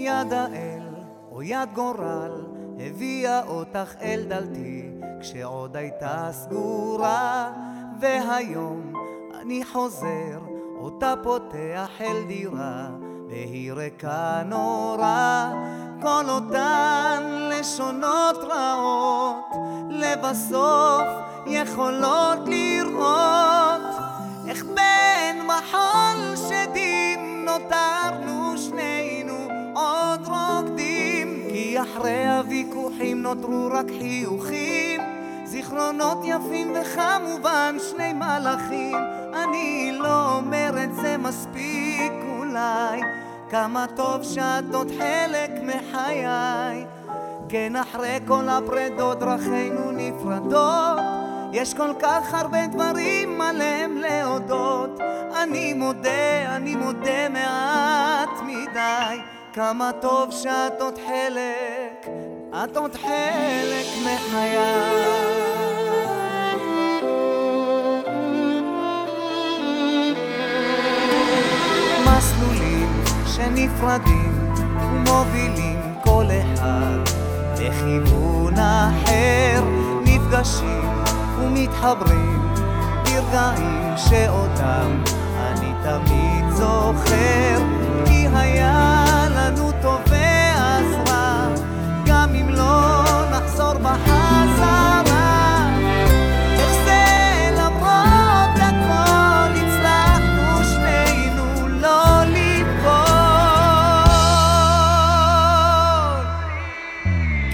יד האל או יד גורל הביאה אותך אל דלתי כשעוד הייתה סגורה. והיום אני חוזר אותה פותח אל דירה והיא ריקה נורא. כל אותן לשונות רעות לבסוף יכולות לראות איך בין מחול שדים נותרנו אחרי הוויכוחים נותרו רק חיוכים. זיכרונות יפים וכמובן שני מלאכים. אני לא אומר את זה מספיק אולי כמה טוב שאת עוד חלק מחיי. כן אחרי כל הפרדות דרכינו נפרדות. יש כל כך הרבה דברים עליהם להודות. אני מודה, אני מודה מעט מדי כמה טוב שאת עוד חלק, את עוד חלק מחיי. מסלולים שנפרדים ומובילים כל אחד לכיוון אחר נפגשים ומתחברים ברגעים שאותם אני תמיד זוכר כי היה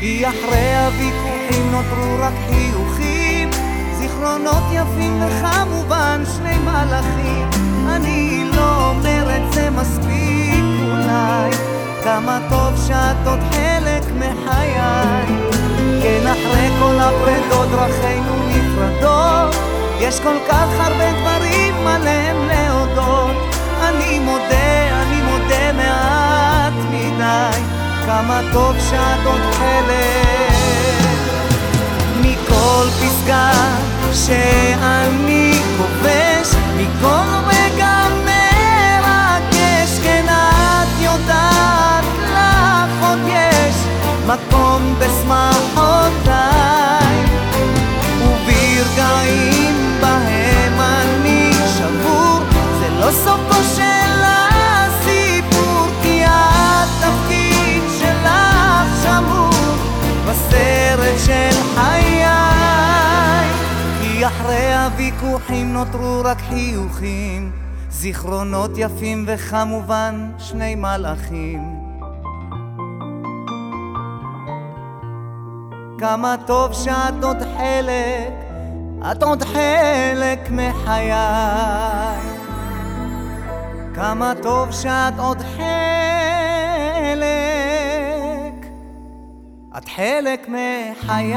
כי אחרי הוויכוחים נותרו רק חיוכים. זיכרונות יפים וכמובן שני מלאכים אני לא אומר את זה מספיק אולי כמה טוב שאת עוד חלק מחיי. כן אחרי כל הפרדות דרכינו נפרדות. יש כל כך הרבה דברים כמה טוב שאת עוד חלק. מכל פסגה שאני כובש מכל רגע מרגש כן את יודעת לך עוד יש. מקום בשמחותיי הוויכוחים נותרו רק חיוכים זיכרונות יפים וכמובן שני מלאכים כמה טוב שאת עוד חלק, את עוד חלק מחיי. כמה טוב שאת עוד חלק, את חלק מחיי.